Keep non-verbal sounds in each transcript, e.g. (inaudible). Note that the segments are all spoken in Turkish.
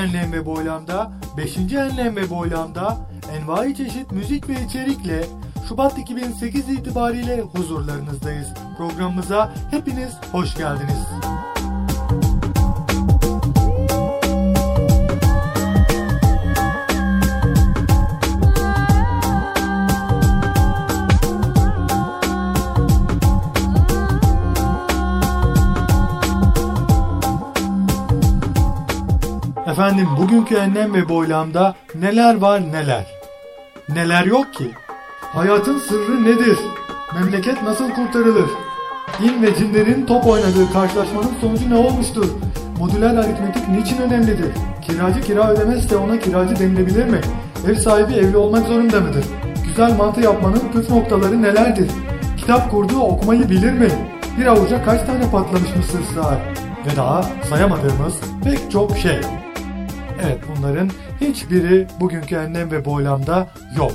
Enlem boylamda, 5. enlem ve boylamda envai çeşit müzik ve içerikle Şubat 2008 itibariyle huzurlarınızdayız. Programımıza hepiniz hoş geldiniz. Efendim bugünkü enlem ve boylamda neler var neler. Neler yok ki? Hayatın sırrı nedir? Memleket nasıl kurtarılır? İn ve cinlerin top oynadığı karşılaşmanın sonucu ne olmuştur? Modüler aritmetik niçin önemlidir? Kiracı kira ödemezse ona kiracı denilebilir mi? Ev sahibi evli olmak zorunda mıdır? Güzel mantı yapmanın püf noktaları nelerdir? Kitap kurduğu okumayı bilir mi? Bir avuca kaç tane patlamış mısır sığar? Ve daha sayamadığımız pek çok şey. Evet bunların hiçbiri bugünkü enlem ve boylamda yok.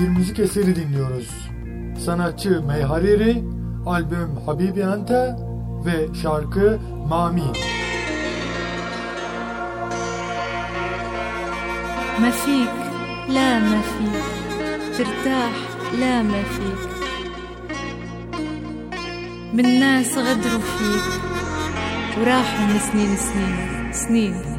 Bir müzik eseri dinliyoruz. Sanatçı Meyhariri, albüm Habibi Ente ve şarkı Mami. ما فيك لا ما فيك ترتاح لا ما فيك من ناس غدروا فيك وراحوا من سنين سنين سنين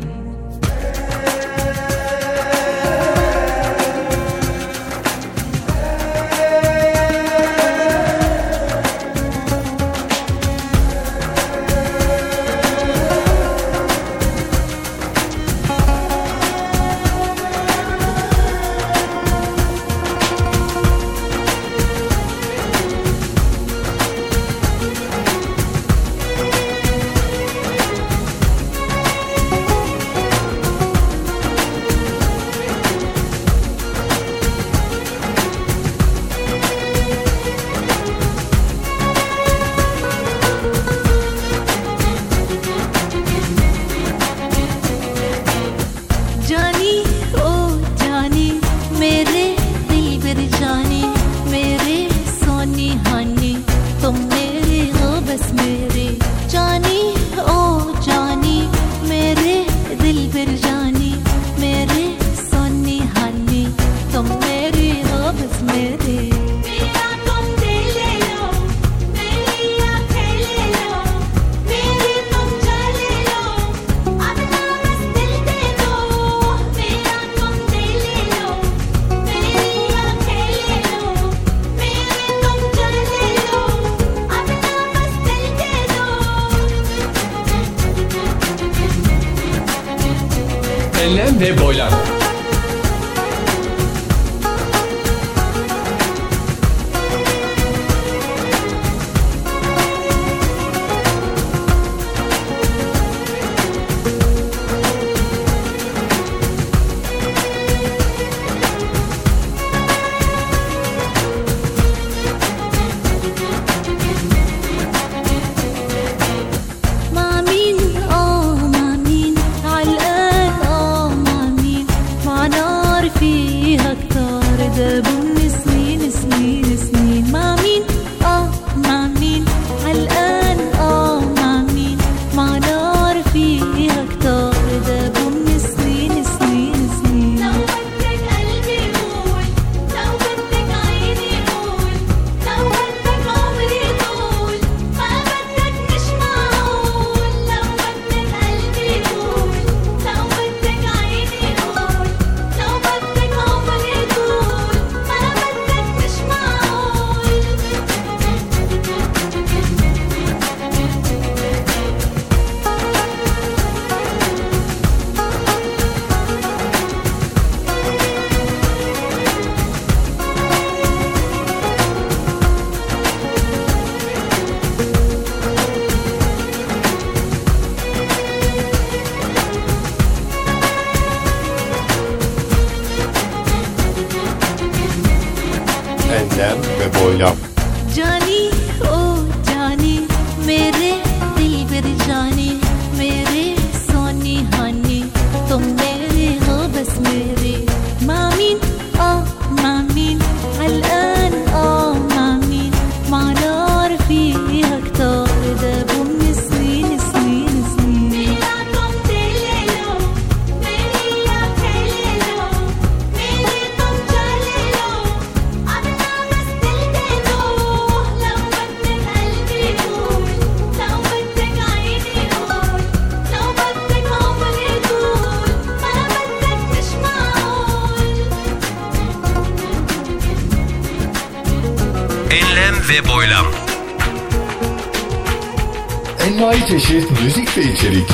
içerik.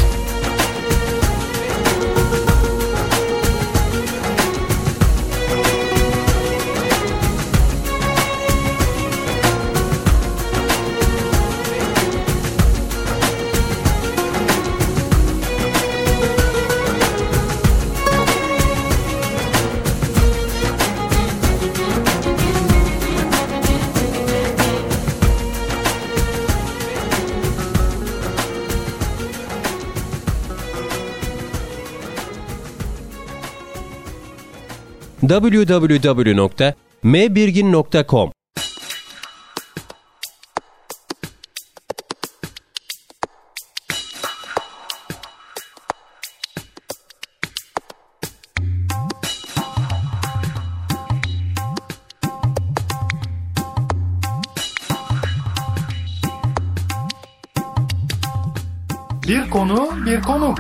www.mbirgin.com Bir konu, bir konuk.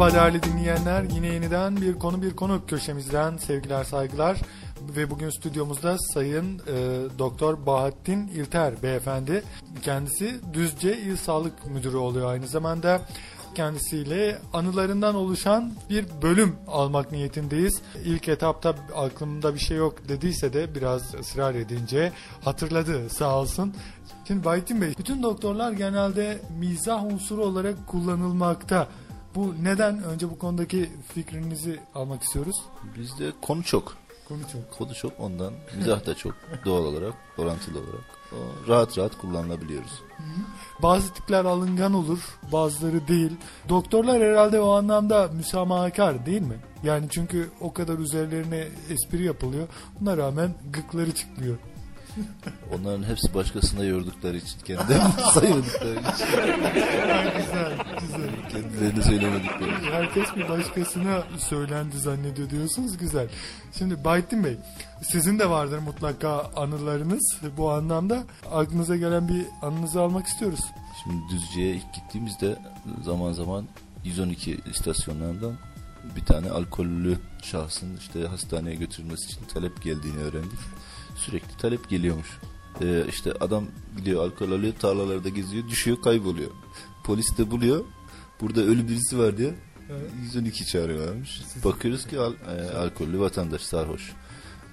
Merhaba değerli dinleyenler. Yine yeniden bir konu bir konuk köşemizden sevgiler saygılar. Ve bugün stüdyomuzda Sayın e, Doktor Bahattin İlter beyefendi. Kendisi Düzce İl Sağlık Müdürü oluyor aynı zamanda. Kendisiyle anılarından oluşan bir bölüm almak niyetindeyiz. İlk etapta aklımda bir şey yok dediyse de biraz ısrar edince hatırladı sağ olsun. Şimdi Bahattin Bey, bütün doktorlar genelde mizah unsuru olarak kullanılmakta. Bu neden? Önce bu konudaki fikrinizi almak istiyoruz. Bizde konu çok. Konu çok. Konu çok ondan. Mizah da çok (laughs) doğal olarak, orantılı olarak. O, rahat rahat kullanılabiliyoruz. Bazı tipler alıngan olur, bazıları değil. Doktorlar herhalde o anlamda müsamahakar değil mi? Yani çünkü o kadar üzerlerine espri yapılıyor. Buna rağmen gıkları çıkmıyor. (laughs) Onların hepsi başkasına yordukları için, kendilerini (laughs) saymadıkları için, güzel, güzel. kendilerini söylemedikleri için. Herkes bir başkasına söylendi zannediyor diyorsunuz. Güzel. Şimdi Bayettin Bey, sizin de vardır mutlaka anılarınız. Bu anlamda aklınıza gelen bir anınızı almak istiyoruz. Şimdi Düzce'ye ilk gittiğimizde zaman zaman 112 istasyonlarından bir tane alkollü şahsın işte hastaneye götürülmesi için talep geldiğini öğrendik. Sürekli talep geliyormuş. Ee, işte adam gidiyor alkol alıyor tarlalarda geziyor düşüyor kayboluyor. Polis de buluyor. Burada ölü birisi var diye 112 çağırıyorlarmış. Bakıyoruz ki al, e, alkollü vatandaş sarhoş.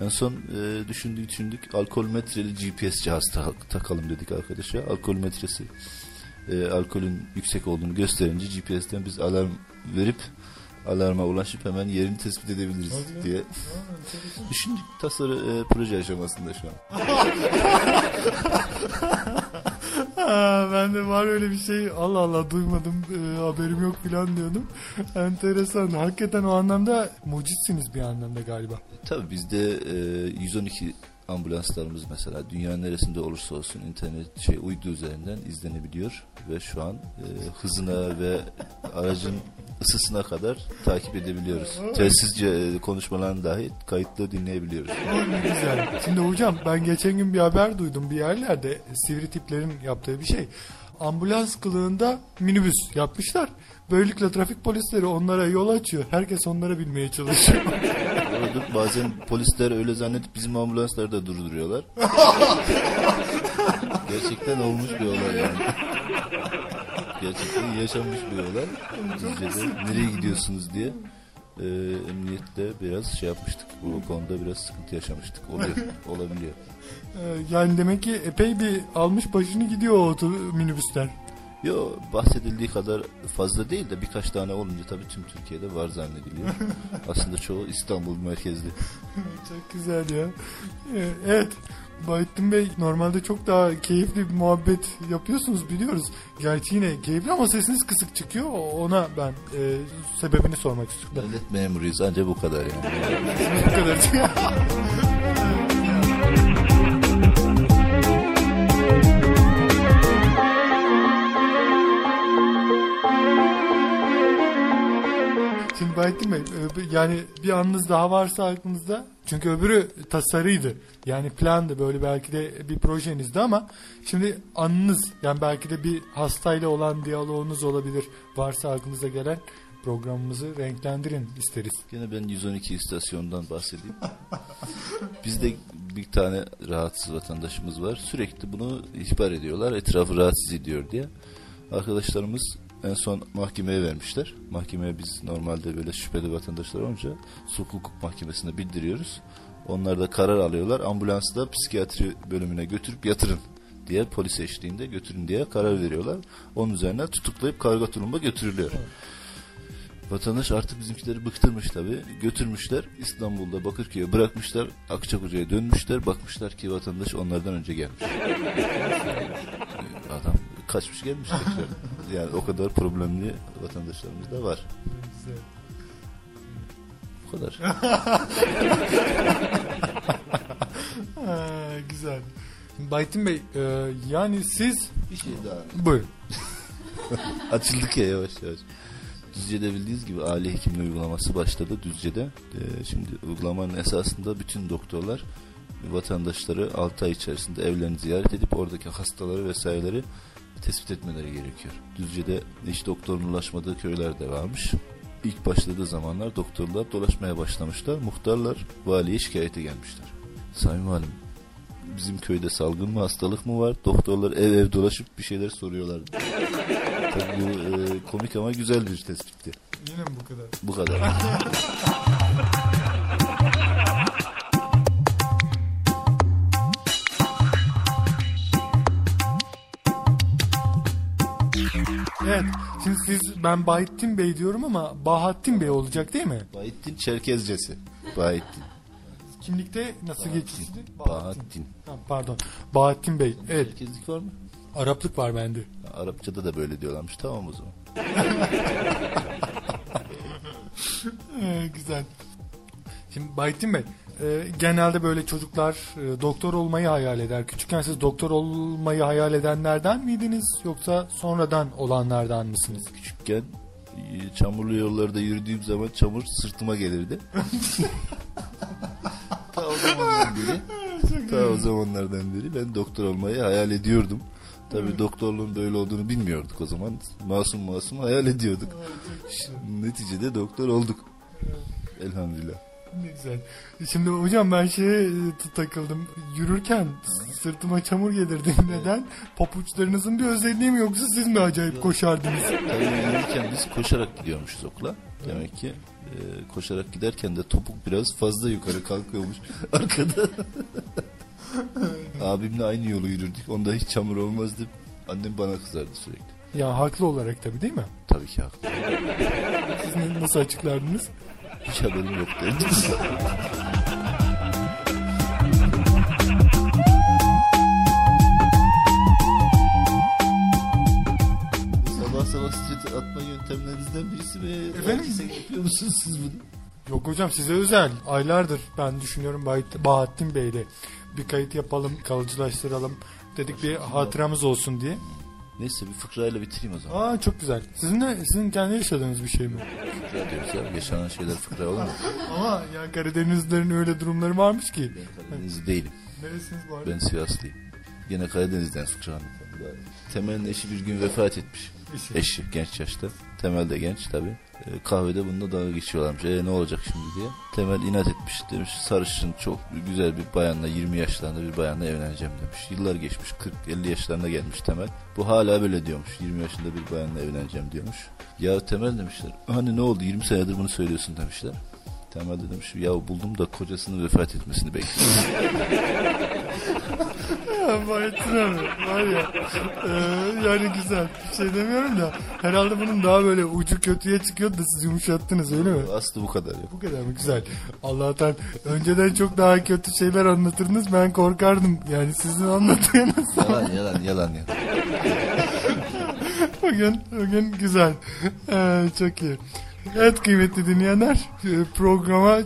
En son e, düşündük düşündük alkol metreli GPS cihaz tak- takalım dedik arkadaşa. Alkol metresi e, alkolün yüksek olduğunu gösterince GPS'ten biz alarm verip alarma ulaşıp hemen yerini tespit edebiliriz diye düşündük. Tasarı e, proje aşamasında şu an. (laughs) Ha, ben de var öyle bir şey Allah Allah duymadım e, haberim yok filan diyordum. Enteresan. Hakikaten o anlamda mucitsiniz bir anlamda galiba. Tabii bizde e, 112 ambulanslarımız mesela dünyanın neresinde olursa olsun internet şey uydu üzerinden izlenebiliyor ve şu an e, hızına ve aracın ısısına kadar takip edebiliyoruz. Telsizce e, konuşmalarını dahi kayıtlı dinleyebiliyoruz. Ne güzel. Şimdi hocam ben geçen gün bir haber duydum bir yerlerde sivri tiplerin yaptığı bir şey. Ambulans kılığında minibüs yapmışlar. Böylelikle trafik polisleri onlara yol açıyor. Herkes onlara binmeye çalışıyor. Orada bazen polisler öyle zannedip bizim ambulansları da durduruyorlar. (laughs) Gerçekten olmuş bir olay yani. Gerçekten yaşanmış bir olay. Düzce'de nereye gidiyorsunuz diye. e, emniyetle biraz şey yapmıştık. Bu konuda biraz sıkıntı yaşamıştık. Oluyor, (laughs) olabiliyor. Ee, yani demek ki epey bir almış başını gidiyor o minibüsler. Yo bahsedildiği kadar fazla değil de birkaç tane olunca tabii tüm Türkiye'de var zannediliyor. (laughs) Aslında çoğu İstanbul merkezli. Çok güzel ya. Ee, Evet. Bahattin Bey normalde çok daha keyifli bir muhabbet yapıyorsunuz biliyoruz. Gerçi yine keyifli ama sesiniz kısık çıkıyor. Ona ben e, sebebini sormak istiyorum. Devlet memuruyuz ancak bu kadar yani. (laughs) Bu kadar. (laughs) Şimdi Bahattin Bey ö- yani bir anınız daha varsa aklınızda çünkü öbürü tasarıydı yani plandı böyle belki de bir projenizdi ama şimdi anınız yani belki de bir hastayla olan diyaloğunuz olabilir varsa aklınıza gelen programımızı renklendirin isteriz. Gene ben 112 istasyondan bahsedeyim. (laughs) Bizde bir tane rahatsız vatandaşımız var. Sürekli bunu ihbar ediyorlar. Etrafı rahatsız ediyor diye. Arkadaşlarımız en son mahkemeye vermişler. Mahkemeye biz normalde böyle şüpheli vatandaşlar olunca sulh hukuk mahkemesine bildiriyoruz. Onlar da karar alıyorlar. Ambulansı da psikiyatri bölümüne götürüp yatırın diye polis eşliğinde götürün diye karar veriyorlar. Onun üzerine tutuklayıp karga tulumba götürülüyor. Vatandaş artık bizimkileri bıktırmış tabi. Götürmüşler İstanbul'da Bakırköy'e bırakmışlar. Akçakoca'ya dönmüşler. Bakmışlar ki vatandaş onlardan önce gelmiş. (laughs) Adam kaçmış gelmiş tekrar. (laughs) Yani o kadar problemli vatandaşlarımız da var. Bu kadar. (laughs) Ha, güzel. Baytin Bey e, yani siz Bir şey daha. buyurun. (laughs) Açıldık ya yavaş yavaş. Düzce'de bildiğiniz gibi aile hekimliği uygulaması başladı Düzce'de. Ee, şimdi uygulamanın esasında bütün doktorlar vatandaşları 6 ay içerisinde evlerini ziyaret edip oradaki hastaları vesaireleri tespit etmeleri gerekiyor. Düzce'de hiç doktorun ulaşmadığı köyler de varmış. İlk başladığı zamanlar doktorlar dolaşmaya başlamışlar. Muhtarlar valiye şikayete gelmişler. Sayın Valim bizim köyde salgın mı hastalık mı var? Doktorlar ev ev dolaşıp bir şeyler soruyorlar. (laughs) Tabii bu e, komik ama güzel bir tespitti. Yine mi bu kadar? Bu kadar. (laughs) Evet. Şimdi siz ben Bahattin Bey diyorum ama Bahattin Bey olacak değil mi? Bahattin Çerkezcesi. Bahattin. Kimlikte nasıl geçişti? Bahattin. Ha, pardon. Bahattin Bey. Evet. Çerkezlik var mı? Araplık var bende. Arapçada da böyle diyorlarmış. Tamam o zaman. (laughs) Ee, güzel. Şimdi Bahattin Bey. E, genelde böyle çocuklar e, doktor olmayı hayal eder. Küçükken siz doktor olmayı hayal edenlerden miydiniz yoksa sonradan olanlardan mısınız? Küçükken e, çamurlu yollarda yürüdüğüm zaman çamur sırtıma gelirdi. (laughs) ta o zamandan beri, ta o zamanlardan beri ben doktor olmayı hayal ediyordum. Tabii doktorluğun böyle olduğunu bilmiyorduk o zaman. Masum masum hayal ediyorduk. Neticede doktor olduk. Elhamdülillah. Ne güzel. Şimdi hocam ben şeye e, takıldım. Yürürken sırtıma çamur gelirdi. (laughs) Neden? Papuçlarınızın bir özelliği mi yoksa siz mi acayip koşardınız? Tabii yürürken biz koşarak gidiyormuşuz okula. Demek ki e, koşarak giderken de topuk biraz fazla yukarı kalkıyormuş (laughs) arkada. Abimle aynı yolu yürürdük. Onda hiç çamur olmazdı. Annem bana kızardı sürekli. Ya haklı olarak tabii değil mi? Tabii ki haklı. Siz nasıl açıklardınız? Hiç haberim yok derdim. sabah sabah street atma yöntemlerinizden birisi mi? Efendim? Herkese yapıyor musunuz siz bunu? Yok hocam size özel. Aylardır ben düşünüyorum Bahit- Bahattin Bey'le bir kayıt yapalım, kalıcılaştıralım. Dedik bir hatıramız olsun diye. Neyse bir fıkrayla bitireyim o zaman. Aa çok güzel. Sizin de sizin kendi yaşadığınız bir şey mi? Fıkra diyoruz ya. Yaşanan şeyler fıkra olur mu? Ama ya Karadenizlilerin öyle durumları varmış ki. Ben Karadenizli değilim. Neresiniz bu arada? Ben Sivaslıyım. Yine Karadeniz'den fıkra anlatalım. Temel'in eşi bir gün vefat etmiş. Eşi. Eşi genç yaşta. Temel de genç tabi. Kahvede bununla dalga geçiyorlarmış. E ne olacak şimdi diye. Temel inat etmiş demiş. Sarışın çok güzel bir bayanla 20 yaşlarında bir bayanla evleneceğim demiş. Yıllar geçmiş 40-50 yaşlarında gelmiş Temel. Bu hala böyle diyormuş. 20 yaşında bir bayanla evleneceğim diyormuş. Ya Temel demişler. Hani ne oldu 20 senedir bunu söylüyorsun demişler. Temel de demiş ya buldum da kocasının vefat etmesini bekliyorum. (laughs) Ya Bayettin abi var ya e, yani güzel bir şey demiyorum da herhalde bunun daha böyle ucu kötüye çıkıyor da siz yumuşattınız öyle mi? Aslı bu kadar. Bu kadar mı güzel. Allah'tan önceden çok daha kötü şeyler anlatırdınız ben korkardım yani sizin anlattığınız. Yalan yalan yalan yalan. (laughs) bugün, bugün güzel. Ee, çok iyi. Evet kıymetli dinleyenler e, programa e,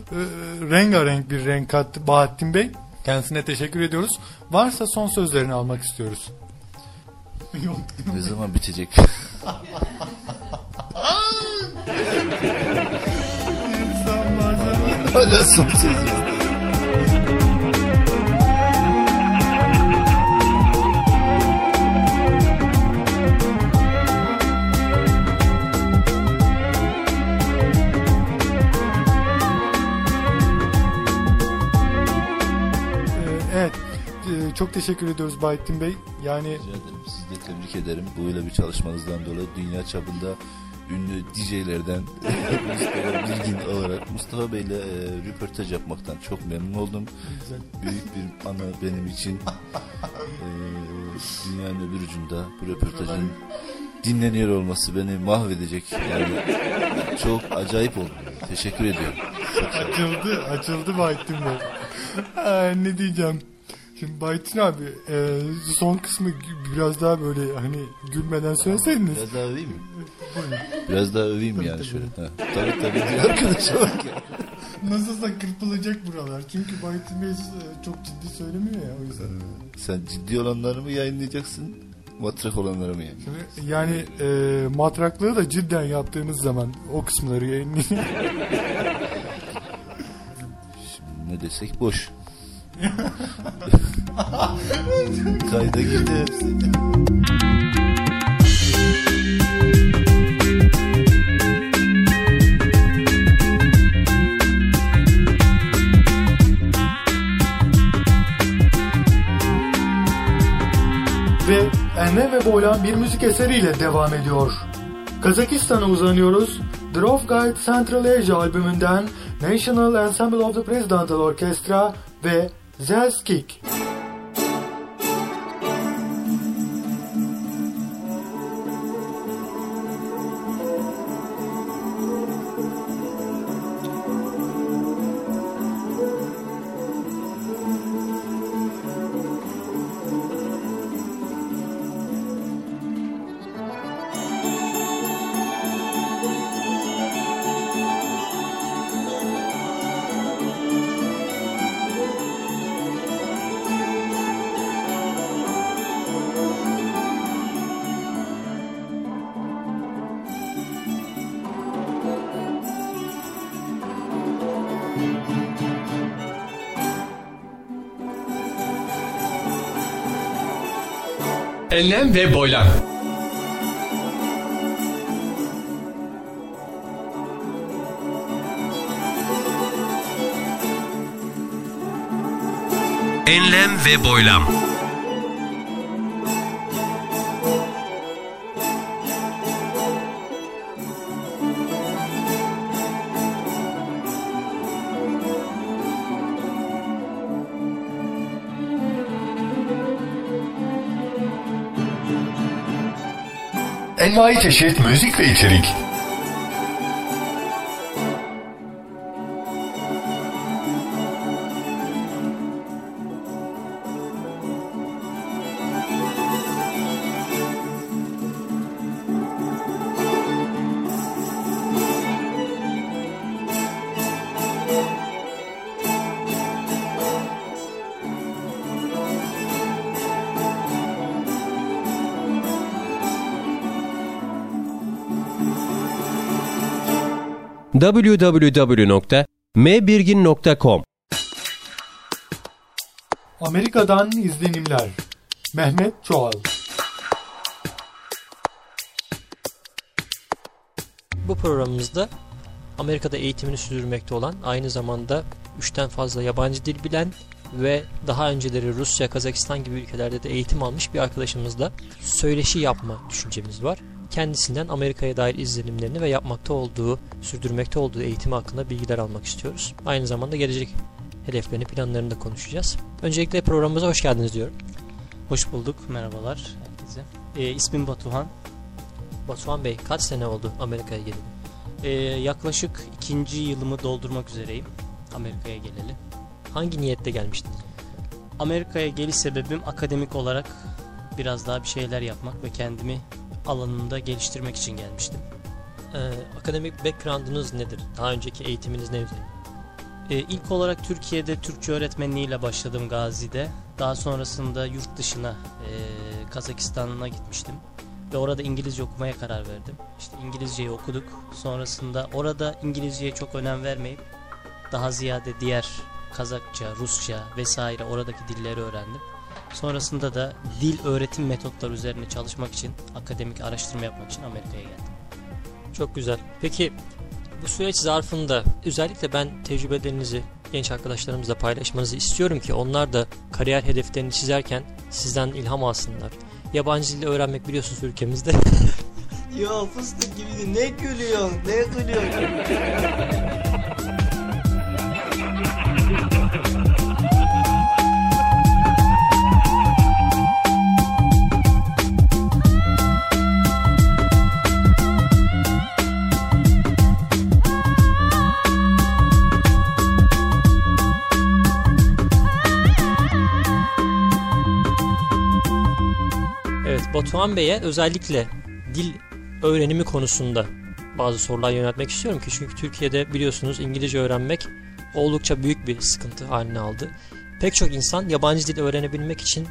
rengarenk bir renk kattı Bahattin Bey. Kendisine teşekkür ediyoruz. Varsa son sözlerini almak istiyoruz. (laughs) Yok. Ne zaman bitecek? (laughs) Hala son söz. Çok teşekkür ediyoruz Bahattin Bey. Yani Rica ederim. Sizi de tebrik ederim. Böyle bir çalışmanızdan dolayı dünya çapında ünlü DJ'lerden (laughs) Mustafa Bilgin olarak Mustafa Bey'le e, röportaj yapmaktan çok memnun oldum. güzel. Büyük bir ana benim için. (laughs) E, dünyanın öbür ucunda bu röportajın dinleniyor olması beni mahvedecek. Yani çok acayip oldu. Teşekkür ediyorum. açıldı, açıldı Bahattin Bey. Ne diyeceğim? Şimdi Bahattin abi e, son kısmı biraz daha böyle hani gülmeden söyleseydiniz. Biraz daha öveyim mi? Biraz daha öveyim yani tabii. şöyle. Ha, tabii tabii diyor arkadaşa bak ya. Nasılsa kırpılacak buralar. Çünkü Bahattin Bey e, çok ciddi söylemiyor ya o yüzden. Sen ciddi olanları mı yayınlayacaksın? Matrak olanları mı yani? Şimdi yani e, matraklığı da cidden yaptığınız zaman o kısımları yayınlayın. (laughs) Ne desek boş. (laughs) Kayda girdi hepsi. ve enlem ve boylan bir müzik eseriyle devam ediyor. Kazakistan'a uzanıyoruz. The Guide Central Asia albümünden National Ensemble of the Presidential Orchestra ve Zaskik. Enlem ve boylam. Enlem ve boylam. Envai çeşit müzik ve içerik. www.mbirgin.com Amerika'dan izlenimler. Mehmet Çoğal. Bu programımızda Amerika'da eğitimini sürdürmekte olan, aynı zamanda 3'ten fazla yabancı dil bilen ve daha önceleri Rusya, Kazakistan gibi ülkelerde de eğitim almış bir arkadaşımızla söyleşi yapma düşüncemiz var. Kendisinden Amerika'ya dair izlenimlerini ve yapmakta olduğu, sürdürmekte olduğu eğitimi hakkında bilgiler almak istiyoruz. Aynı zamanda gelecek hedeflerini, planlarını da konuşacağız. Öncelikle programımıza hoş geldiniz diyorum. Hoş bulduk. Merhabalar herkese. Ee, ismim Batuhan. Batuhan Bey kaç sene oldu Amerika'ya geleli? Ee, yaklaşık ikinci yılımı doldurmak üzereyim Amerika'ya geleli. Hangi niyette gelmiştiniz? Amerika'ya geliş sebebim akademik olarak biraz daha bir şeyler yapmak ve kendimi alanında geliştirmek için gelmiştim. Ee, akademik background'unuz nedir? Daha önceki eğitiminiz ne üzerine? Ee, ilk olarak Türkiye'de Türkçe öğretmenliğiyle başladım Gazi'de. Daha sonrasında yurt dışına e, Kazakistan'a gitmiştim. Ve orada İngilizce okumaya karar verdim. İşte İngilizceyi okuduk. Sonrasında orada İngilizceye çok önem vermeyip daha ziyade diğer Kazakça, Rusça vesaire oradaki dilleri öğrendim. Sonrasında da dil öğretim metotları üzerine çalışmak için, akademik araştırma yapmak için Amerika'ya geldim. Çok güzel. Peki bu süreç zarfında özellikle ben tecrübelerinizi genç arkadaşlarımızla paylaşmanızı istiyorum ki onlar da kariyer hedeflerini çizerken sizden ilham alsınlar. Yabancı dili öğrenmek biliyorsunuz ülkemizde. (laughs) ya fıstık gibi ne gülüyorsun ne gülüyorsun? (laughs) Batuhan Bey'e özellikle dil öğrenimi konusunda bazı sorular yöneltmek istiyorum ki çünkü Türkiye'de biliyorsunuz İngilizce öğrenmek oldukça büyük bir sıkıntı haline aldı. Pek çok insan yabancı dil öğrenebilmek için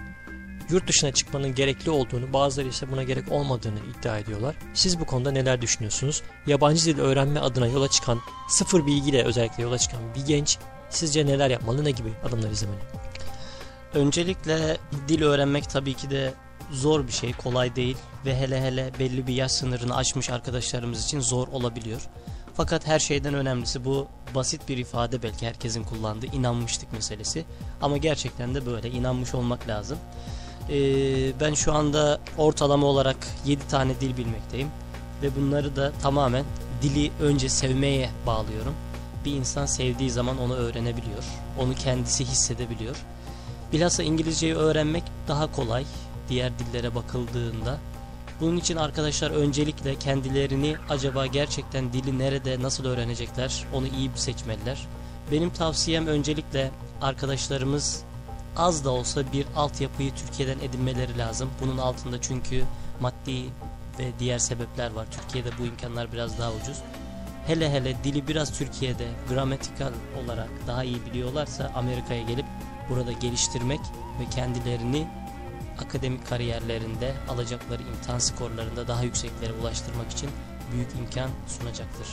yurt dışına çıkmanın gerekli olduğunu, bazıları ise buna gerek olmadığını iddia ediyorlar. Siz bu konuda neler düşünüyorsunuz? Yabancı dil öğrenme adına yola çıkan, sıfır bilgiyle özellikle yola çıkan bir genç sizce neler yapmalı, ne gibi adımlar izlemeli? Öncelikle dil öğrenmek tabii ki de zor bir şey, kolay değil ve hele hele belli bir yaş sınırını aşmış arkadaşlarımız için zor olabiliyor. Fakat her şeyden önemlisi bu basit bir ifade belki herkesin kullandığı inanmışlık meselesi. Ama gerçekten de böyle inanmış olmak lazım. Ee, ben şu anda ortalama olarak 7 tane dil bilmekteyim. Ve bunları da tamamen dili önce sevmeye bağlıyorum. Bir insan sevdiği zaman onu öğrenebiliyor. Onu kendisi hissedebiliyor. Bilhassa İngilizceyi öğrenmek daha kolay diğer dillere bakıldığında. Bunun için arkadaşlar öncelikle kendilerini acaba gerçekten dili nerede nasıl öğrenecekler onu iyi seçmeliler. Benim tavsiyem öncelikle arkadaşlarımız az da olsa bir altyapıyı Türkiye'den edinmeleri lazım. Bunun altında çünkü maddi ve diğer sebepler var. Türkiye'de bu imkanlar biraz daha ucuz. Hele hele dili biraz Türkiye'de gramatikal olarak daha iyi biliyorlarsa Amerika'ya gelip burada geliştirmek ve kendilerini akademik kariyerlerinde alacakları imtihan skorlarında daha yükseklere ulaştırmak için büyük imkan sunacaktır.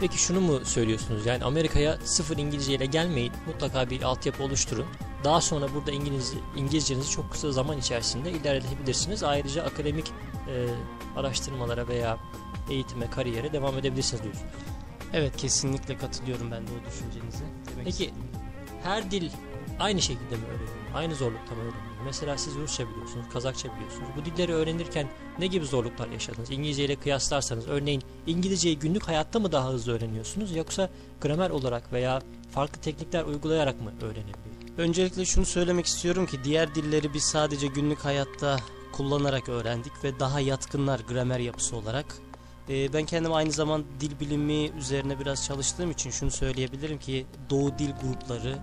Peki şunu mu söylüyorsunuz? Yani Amerika'ya sıfır İngilizce ile gelmeyin. Mutlaka bir altyapı oluşturun. Daha sonra burada İngiliz, İngilizcenizi çok kısa zaman içerisinde ilerletebilirsiniz. Ayrıca akademik e, araştırmalara veya eğitime, kariyere devam edebilirsiniz diyorsunuz. Evet kesinlikle katılıyorum ben de o düşüncenize. Demek Peki istediğim- her dil aynı şekilde mi öğreniyor? Aynı zorlukta mı öğreniyor? Mesela siz Rusça biliyorsunuz, Kazakça biliyorsunuz. Bu dilleri öğrenirken ne gibi zorluklar yaşadınız? İngilizce ile kıyaslarsanız örneğin İngilizceyi günlük hayatta mı daha hızlı öğreniyorsunuz yoksa gramer olarak veya farklı teknikler uygulayarak mı öğrenebiliyorsunuz? Öncelikle şunu söylemek istiyorum ki diğer dilleri biz sadece günlük hayatta kullanarak öğrendik ve daha yatkınlar gramer yapısı olarak. Ee, ben kendim aynı zaman dil bilimi üzerine biraz çalıştığım için şunu söyleyebilirim ki Doğu dil grupları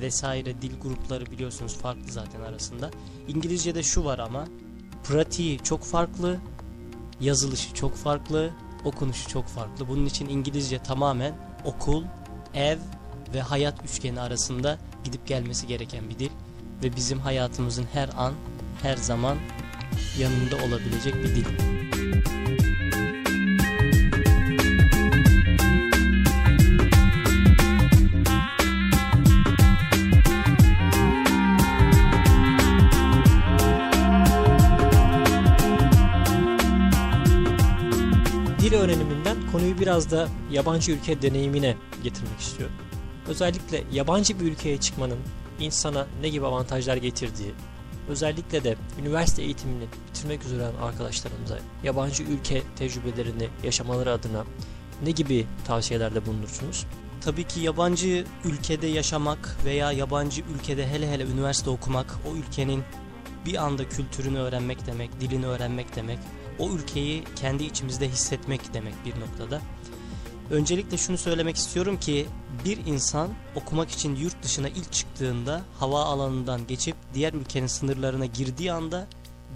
vesaire dil grupları biliyorsunuz farklı zaten arasında. İngilizce'de şu var ama pratiği çok farklı, yazılışı çok farklı, okunuşu çok farklı. Bunun için İngilizce tamamen okul, ev ve hayat üçgeni arasında gidip gelmesi gereken bir dil ve bizim hayatımızın her an, her zaman yanında olabilecek bir dil. Konuyu biraz da yabancı ülke deneyimine getirmek istiyorum. Özellikle yabancı bir ülkeye çıkmanın insana ne gibi avantajlar getirdiği, özellikle de üniversite eğitimini bitirmek üzere olan arkadaşlarımıza yabancı ülke tecrübelerini yaşamaları adına ne gibi tavsiyelerde bulunursunuz? Tabii ki yabancı ülkede yaşamak veya yabancı ülkede hele hele üniversite okumak o ülkenin bir anda kültürünü öğrenmek demek, dilini öğrenmek demek, o ülkeyi kendi içimizde hissetmek demek bir noktada. Öncelikle şunu söylemek istiyorum ki bir insan okumak için yurt dışına ilk çıktığında hava alanından geçip diğer ülkenin sınırlarına girdiği anda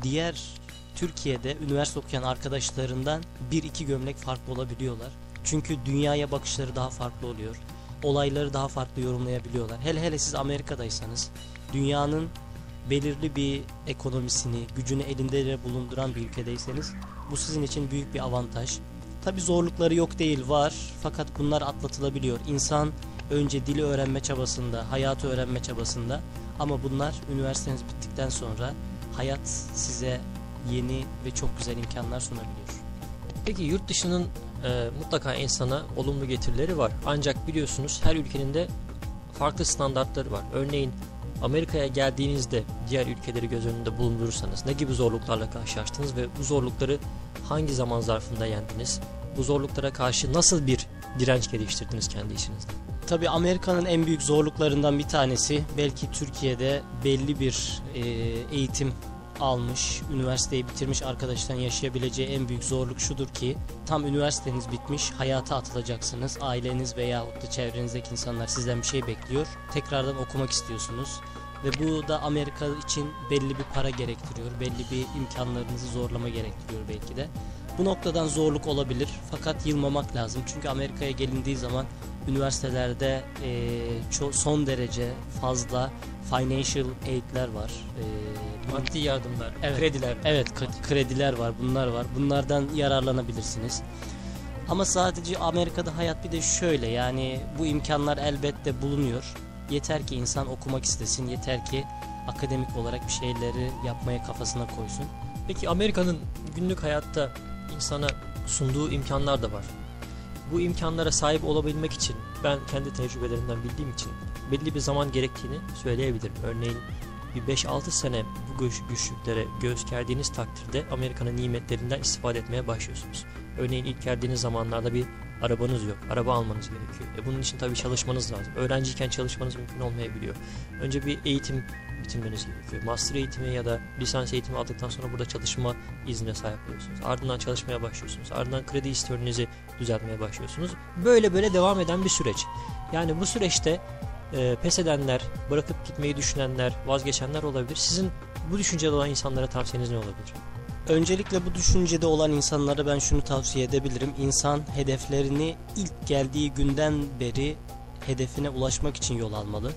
diğer Türkiye'de üniversite okuyan arkadaşlarından bir iki gömlek farklı olabiliyorlar. Çünkü dünyaya bakışları daha farklı oluyor. Olayları daha farklı yorumlayabiliyorlar. Hele hele siz Amerika'daysanız dünyanın belirli bir ekonomisini, gücünü elinde bulunduran bir ülkedeyseniz bu sizin için büyük bir avantaj. Tabi zorlukları yok değil var fakat bunlar atlatılabiliyor. İnsan önce dili öğrenme çabasında, hayatı öğrenme çabasında ama bunlar üniversiteniz bittikten sonra hayat size yeni ve çok güzel imkanlar sunabiliyor. Peki yurt dışının e, mutlaka insana olumlu getirileri var. Ancak biliyorsunuz her ülkenin de farklı standartları var. Örneğin Amerika'ya geldiğinizde diğer ülkeleri göz önünde bulundurursanız ne gibi zorluklarla karşılaştınız ve bu zorlukları hangi zaman zarfında yendiniz? Bu zorluklara karşı nasıl bir direnç geliştirdiniz kendi içinizde? Tabii Amerika'nın en büyük zorluklarından bir tanesi belki Türkiye'de belli bir e, eğitim almış, üniversiteyi bitirmiş arkadaşların yaşayabileceği en büyük zorluk şudur ki tam üniversiteniz bitmiş, hayata atılacaksınız. Aileniz veya da çevrenizdeki insanlar sizden bir şey bekliyor. Tekrardan okumak istiyorsunuz. Ve bu da Amerika için belli bir para gerektiriyor. Belli bir imkanlarınızı zorlama gerektiriyor belki de. Bu noktadan zorluk olabilir fakat yılmamak lazım. Çünkü Amerika'ya gelindiği zaman üniversitelerde e, son derece fazla financial aid'ler var. E, Maddi yardımlar, evet, krediler. Evet, krediler var, bunlar var. Bunlardan yararlanabilirsiniz. Ama sadece Amerika'da hayat bir de şöyle yani bu imkanlar elbette bulunuyor. Yeter ki insan okumak istesin, yeter ki akademik olarak bir şeyleri yapmaya kafasına koysun. Peki Amerika'nın günlük hayatta insana sunduğu imkanlar da var. Bu imkanlara sahip olabilmek için ben kendi tecrübelerimden bildiğim için belli bir zaman gerektiğini söyleyebilirim. Örneğin bir 5-6 sene bu güç, güçlüklere göğüs gerdiğiniz takdirde Amerika'nın nimetlerinden istifade etmeye başlıyorsunuz. Örneğin ilk geldiğiniz zamanlarda bir arabanız yok. Araba almanız gerekiyor. E bunun için tabii çalışmanız lazım. Öğrenciyken çalışmanız mümkün olmayabiliyor. Önce bir eğitim bitirmeniz gerekiyor. Master eğitimi ya da lisans eğitimi aldıktan sonra burada çalışma iznine sahip oluyorsunuz. Ardından çalışmaya başlıyorsunuz. Ardından kredi historinizi düzeltmeye başlıyorsunuz. Böyle böyle devam eden bir süreç. Yani bu süreçte e, pes edenler, bırakıp gitmeyi düşünenler, vazgeçenler olabilir. Sizin bu düşüncede olan insanlara tavsiyeniz ne olabilir? Öncelikle bu düşüncede olan insanlara ben şunu tavsiye edebilirim. İnsan hedeflerini ilk geldiği günden beri hedefine ulaşmak için yol almalı.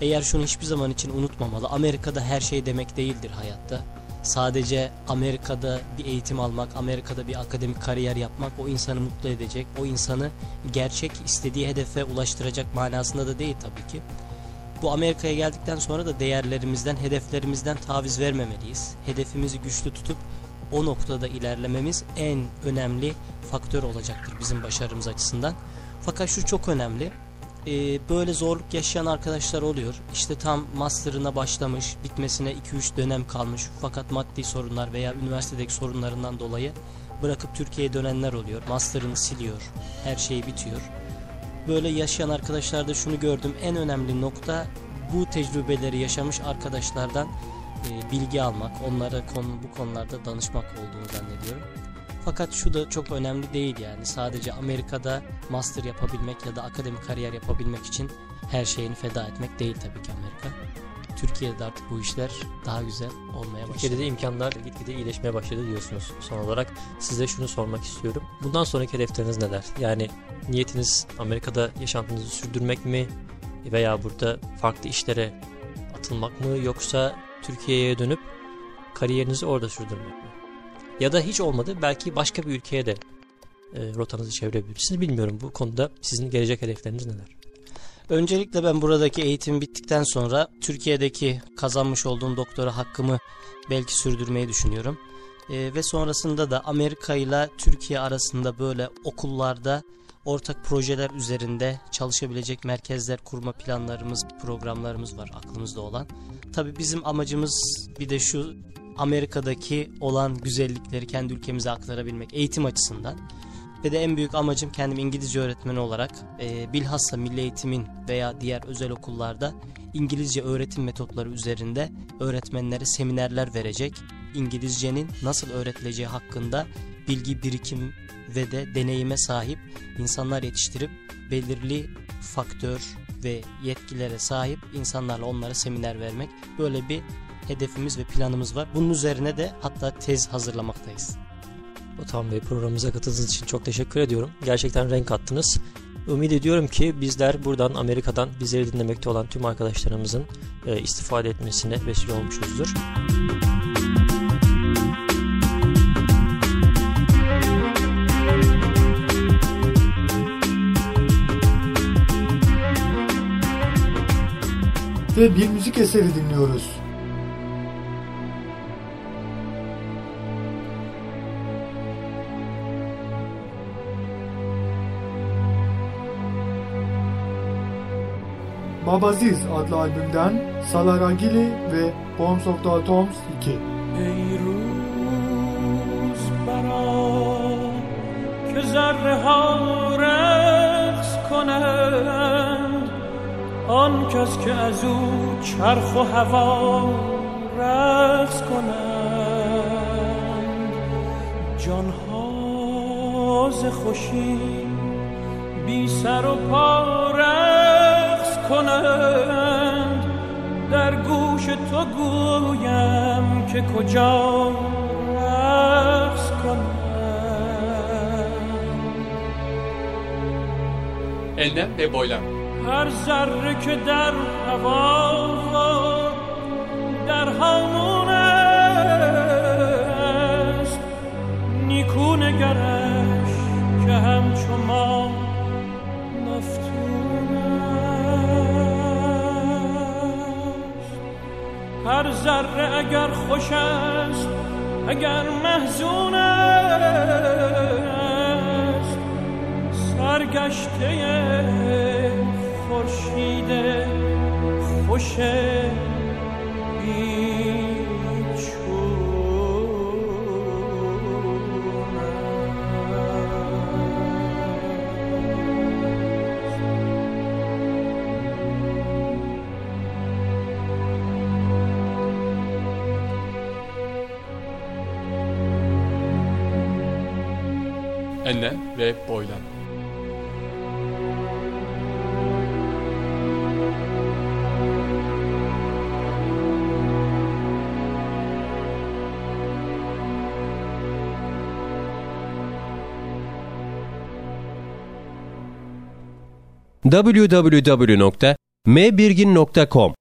Eğer şunu hiçbir zaman için unutmamalı. Amerika'da her şey demek değildir hayatta. Sadece Amerika'da bir eğitim almak, Amerika'da bir akademik kariyer yapmak o insanı mutlu edecek. O insanı gerçek istediği hedefe ulaştıracak manasında da değil tabii ki. Bu Amerika'ya geldikten sonra da değerlerimizden, hedeflerimizden taviz vermemeliyiz. Hedefimizi güçlü tutup o noktada ilerlememiz en önemli faktör olacaktır bizim başarımız açısından. Fakat şu çok önemli e, böyle zorluk yaşayan arkadaşlar oluyor. İşte tam master'ına başlamış, bitmesine 2-3 dönem kalmış fakat maddi sorunlar veya üniversitedeki sorunlarından dolayı bırakıp Türkiye'ye dönenler oluyor. Master'ını siliyor, her şey bitiyor. Böyle yaşayan arkadaşlarda şunu gördüm. En önemli nokta bu tecrübeleri yaşamış arkadaşlardan e, bilgi almak, onlara konu, bu konularda danışmak olduğunu zannediyorum. Fakat şu da çok önemli değil yani. Sadece Amerika'da master yapabilmek ya da akademik kariyer yapabilmek için her şeyini feda etmek değil tabii ki Amerika. Türkiye'de artık bu işler daha güzel olmaya başladı. Türkiye'de de imkanlar gitgide iyileşmeye başladı diyorsunuz. Son olarak size şunu sormak istiyorum. Bundan sonraki hedefleriniz neler? Yani niyetiniz Amerika'da yaşantınızı sürdürmek mi? Veya burada farklı işlere atılmak mı? Yoksa Türkiye'ye dönüp kariyerinizi orada sürdürmek mi? Ya da hiç olmadı belki başka bir ülkeye de e, rotanızı çevirebilirsiniz. Bilmiyorum bu konuda sizin gelecek hedefleriniz neler? Öncelikle ben buradaki eğitim bittikten sonra Türkiye'deki kazanmış olduğum doktora hakkımı belki sürdürmeyi düşünüyorum. E, ve sonrasında da Amerika ile Türkiye arasında böyle okullarda ortak projeler üzerinde çalışabilecek merkezler kurma planlarımız, programlarımız var aklımızda olan. Tabii bizim amacımız bir de şu Amerika'daki olan güzellikleri kendi ülkemize aktarabilmek eğitim açısından. Ve de en büyük amacım kendim İngilizce öğretmeni olarak e, bilhassa milli eğitimin veya diğer özel okullarda İngilizce öğretim metotları üzerinde öğretmenlere seminerler verecek. İngilizcenin nasıl öğretileceği hakkında bilgi birikim ve de deneyime sahip insanlar yetiştirip belirli faktör ve yetkilere sahip insanlarla onlara seminer vermek. Böyle bir hedefimiz ve planımız var. Bunun üzerine de hatta tez hazırlamaktayız. Otan Bey programımıza katıldığınız için çok teşekkür ediyorum. Gerçekten renk attınız. Ümit ediyorum ki bizler buradan Amerika'dan bizleri dinlemekte olan tüm arkadaşlarımızın e, istifade etmesine vesile olmuşuzdur. Ve bir müzik eseri dinliyoruz. Babaziz adlı albümden Salaragili ve Poems of the Atoms 2. ای روز برا که ذره ها رقص کنند آن کس که از او چرخ و هوا رقص کنند جانها ز خوشی بی سر و پا کنند در گوش تو گویم که کجا رقص کنند Enlem ve boylam. هر ذره که در هوا در هامون است. نیکو نگرش ذره اگر خوش است اگر محزون است. سرگشته خورشید خوش Enlem ve boylam. www.mbirgin.com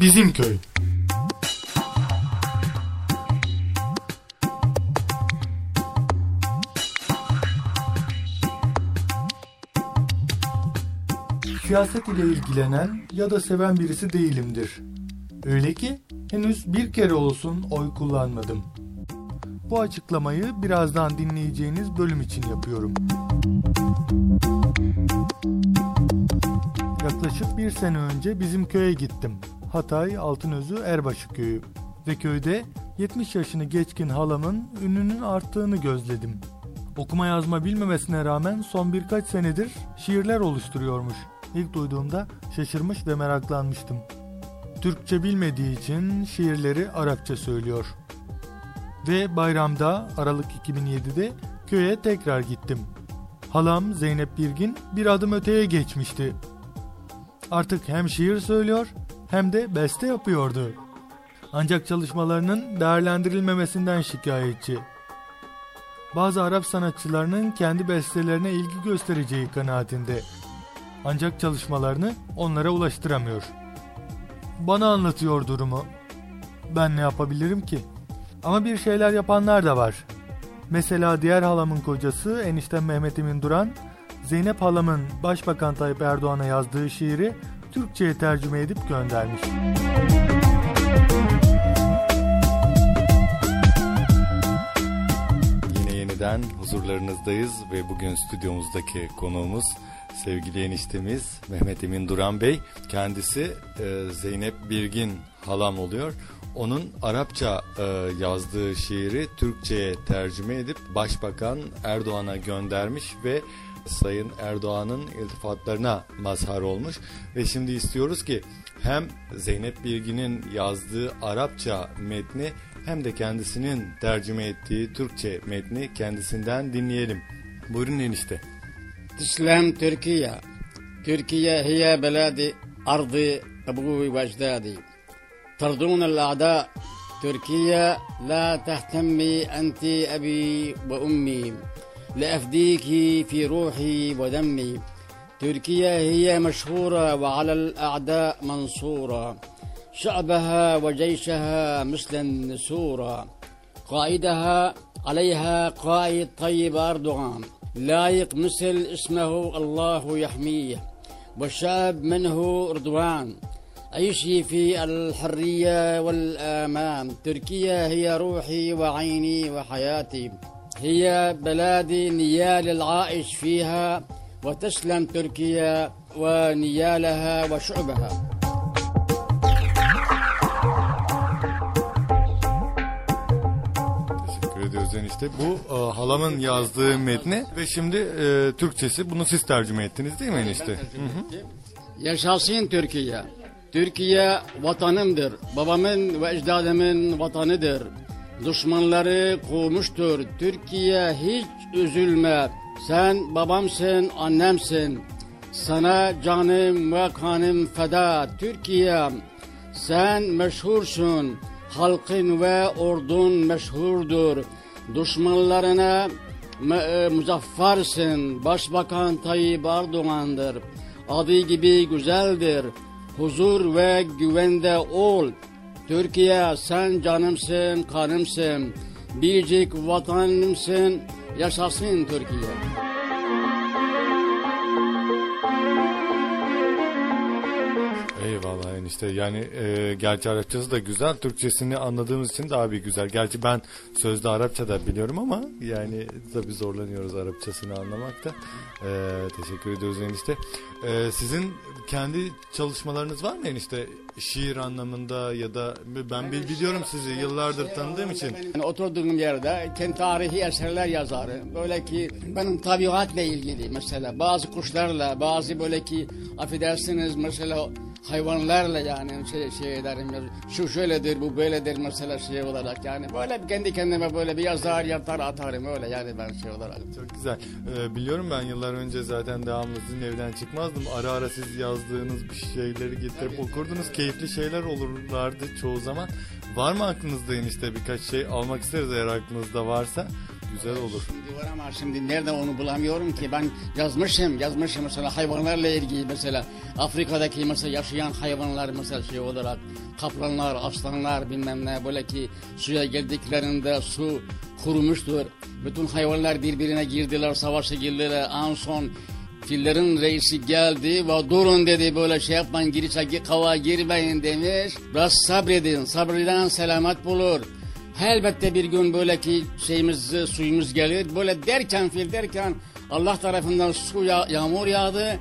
Bizim köy. Siyaset ile ilgilenen ya da seven birisi değilimdir. Öyle ki henüz bir kere olsun oy kullanmadım. Bu açıklamayı birazdan dinleyeceğiniz bölüm için yapıyorum. Yaklaşık bir sene önce bizim köye gittim. Hatay Altınözü Erbaşı köyü. Ve köyde 70 yaşını geçkin halamın ününün arttığını gözledim. Okuma yazma bilmemesine rağmen son birkaç senedir şiirler oluşturuyormuş. İlk duyduğumda şaşırmış ve meraklanmıştım. Türkçe bilmediği için şiirleri Arapça söylüyor. Ve bayramda Aralık 2007'de köye tekrar gittim. Halam Zeynep Birgin bir adım öteye geçmişti. Artık hem şiir söylüyor hem de beste yapıyordu. Ancak çalışmalarının değerlendirilmemesinden şikayetçi. Bazı Arap sanatçılarının kendi bestelerine ilgi göstereceği kanaatinde. Ancak çalışmalarını onlara ulaştıramıyor. Bana anlatıyor durumu. Ben ne yapabilirim ki? Ama bir şeyler yapanlar da var. Mesela diğer halamın kocası eniştem Mehmet Emin Duran Zeynep halamın Başbakan Tayyip Erdoğan'a yazdığı şiiri Türkçe'ye tercüme edip göndermiş. Yine yeniden huzurlarınızdayız ve bugün stüdyomuzdaki konuğumuz sevgili eniştemiz Mehmet Emin Duran Bey. Kendisi e, Zeynep Birgin halam oluyor. Onun Arapça e, yazdığı şiiri Türkçe'ye tercüme edip Başbakan Erdoğan'a göndermiş ve Sayın Erdoğan'ın iltifatlarına mazhar olmuş. Ve şimdi istiyoruz ki hem Zeynep Bilgin'in yazdığı Arapça metni hem de kendisinin tercüme ettiği Türkçe metni kendisinden dinleyelim. Buyurun enişte. تسلم تركيا تركيا هي بلادي أرضي أبوي وأجدادي ترضون الأعداء تركيا لا تهتمي أنت أبي وأمي لأفديك في روحي ودمي. تركيا هي مشهورة وعلى الأعداء منصورة. شعبها وجيشها مثل النسورة قائدها عليها قائد طيب أردوغان. لايق مثل اسمه الله يحميه. والشعب منه رضوان عيشي في الحرية والآمان. تركيا هي روحي وعيني وحياتي. هي بلادي نيال العائش فيها وتسلم تركيا ونيالها وشعبها Teşekkür ediyoruz enişte. Bu e, halamın yazdığı metni ve şimdi e, Türkçesi bunu siz tercüme ettiniz değil mi enişte? Hı hı. Yaşasın Türkiye. Türkiye vatanımdır. Babamın ve ecdadımın vatanıdır. Düşmanları kovmuştur. Türkiye hiç üzülme. Sen babamsın, annemsin. Sana canım ve kanım feda. Türkiye sen meşhursun. Halkın ve ordun meşhurdur. Düşmanlarına e, muzaffersin. Başbakan Tayyip Erdoğan'dır. Adı gibi güzeldir. Huzur ve güvende ol. Türkiye sen canımsın, kanımsın. Biricik vatanımsın. Yaşasın Türkiye. Eyvallah enişte. Yani e, gerçi Arapçası da güzel. Türkçesini anladığımız için daha bir güzel. Gerçi ben sözde Arapça da biliyorum ama yani tabii zorlanıyoruz Arapçasını anlamakta. E, teşekkür ediyoruz enişte. E, sizin kendi çalışmalarınız var mı enişte? Şiir anlamında ya da ben bil- biliyorum sizi yıllardır tanıdığım için. Yani oturduğum yerde kendi tarihi eserler yazarım. Böyle ki benim tabiatla ilgili mesela bazı kuşlarla bazı böyle ki affedersiniz mesela hayvanlarla yani şey, şey ederim. Şu şöyledir bu böyledir mesela şey olarak yani böyle kendi kendime böyle bir yazar yatar atarım öyle yani ben şey olarak. Çok güzel. Ee, biliyorum ben yıllar önce zaten devamlı sizin evden çıkmazdım. Ara ara siz yazdığınız bir şeyleri getirip okurdunuz. Keyifli şeyler olurlardı çoğu zaman. Var mı aklınızda enişte birkaç şey almak isteriz eğer aklınızda varsa. Güzel olur. Şimdi var ama şimdi nereden onu bulamıyorum ki ben yazmışım yazmışım mesela hayvanlarla ilgili mesela Afrika'daki mesela yaşayan hayvanlar mesela şey olarak kaplanlar aslanlar bilmem ne böyle ki suya geldiklerinde su kurumuştur bütün hayvanlar birbirine girdiler savaşa girdiler en son Fillerin reisi geldi ve durun dedi böyle şey yapmayın girişe kava girmeyin demiş. Biraz sabredin sabreden selamet bulur. Elbette bir gün böyle ki şeyimiz suyumuz gelir. Böyle derken fil derken Allah tarafından su ya- yağmur yağdı.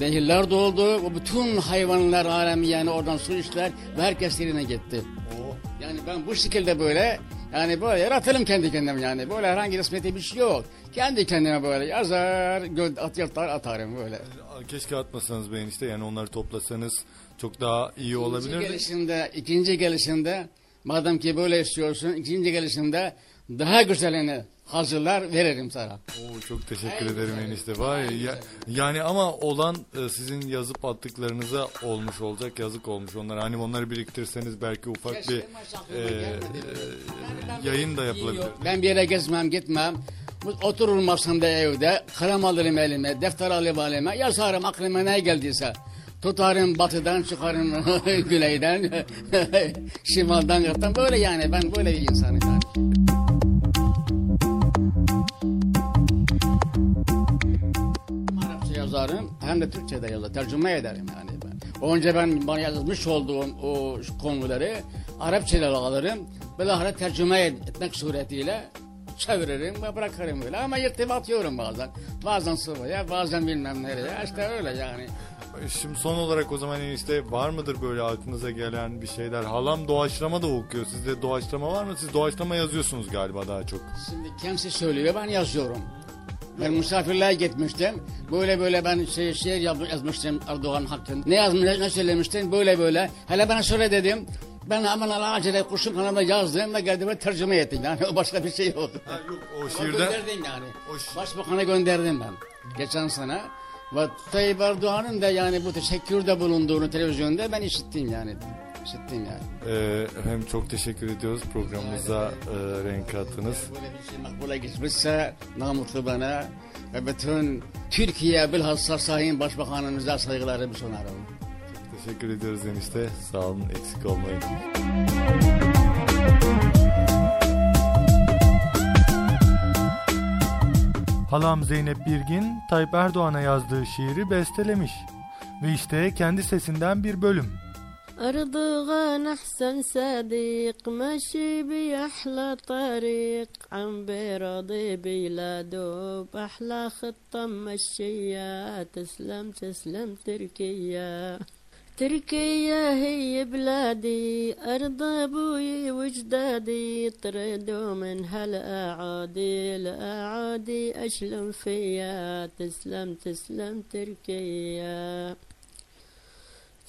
Nehirler doldu. O bütün hayvanlar alemi yani oradan su içtiler ve herkes yerine gitti. Yani ben bu şekilde böyle yani böyle yaratırım kendi kendime yani. Böyle herhangi resmete bir şey yok. Kendi kendime böyle yazar, at, yatar, atarım böyle. Keşke atmasanız be enişte yani onları toplasanız çok daha iyi İkinci olabilirdi. gelişinde, ikinci gelişinde madem ki böyle istiyorsun ikinci gelişinde daha güzelini hazırlar veririm sana. Oo, çok teşekkür ederim enişte. Vay ya, yani ama olan e, sizin yazıp attıklarınıza olmuş olacak yazık olmuş onlar. Hani onları biriktirseniz belki ufak bir e, e, yayın da yapılabilir. Ben bir yere gezmem gitmem. Otururum masamda evde. Kalem alırım elime, defter alırım elime. Yazarım aklıma ne geldiyse. Tutarım batıdan çıkarım (laughs) güneyden, (laughs) şimaldan gırttan. Böyle yani ben böyle bir insanım yani. Hem de Türkçe'de yazar. Tercüme ederim yani ben. Önce ben bana yazmış olduğum o konuları Arapçayla alırım. Bilahare tercüme etmek suretiyle çeviririm ve bırakırım öyle. Ama irtibatıyorum bazen. Bazen sıvıya, bazen bilmem nereye. İşte öyle yani. Şimdi son olarak o zaman işte var mıdır böyle aklınıza gelen bir şeyler? Halam doğaçlama da okuyor. Sizde doğaçlama var mı? Siz doğaçlama yazıyorsunuz galiba daha çok. Şimdi kendisi söylüyor ben yazıyorum. Ben misafirliğe gitmiştim. Böyle böyle ben şey, şiir yazmıştım Erdoğan hakkında. Ne yazmış, ne söylemiştin? Böyle böyle. Hele bana söyle dedim. Ben hemen acele kurşun kanalına yazdım ve geldim ve tercüme ettim. Yani (laughs) o başka bir şey oldu. Ha, yok o şiirden... Gönderdim yani. O Başbakan'a gönderdim ben. Geçen sene. Ve Tayyip Erdoğan'ın da yani bu teşekkürde bulunduğunu televizyonda ben işittim yani. İşittim yani. Ee, hem çok teşekkür ediyoruz programımıza e, renk kattınız. Böyle bir şey makbule geçmişse ne mutlu bana ve bütün Türkiye bilhassa Sayın Başbakanımıza saygılarımı sunarım. Teşekkür ediyoruz enişte. Sağ olun eksik olmayın. Halam Zeynep Birgin, Tayyip Erdoğan'a yazdığı şiiri bestelemiş. Ve işte kendi sesinden bir bölüm. أرضغان أحسن صديق ماشي بأحلى طريق. عم براضي بلاده بأحلى خطة مشية. تسلم تسلم تركيا. تركيا هي بلادي أرض أبوي وجدادي. طردوا من هالأعادي الأعادي أشلم فيا. تسلم تسلم تركيا.